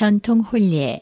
전통 홀리에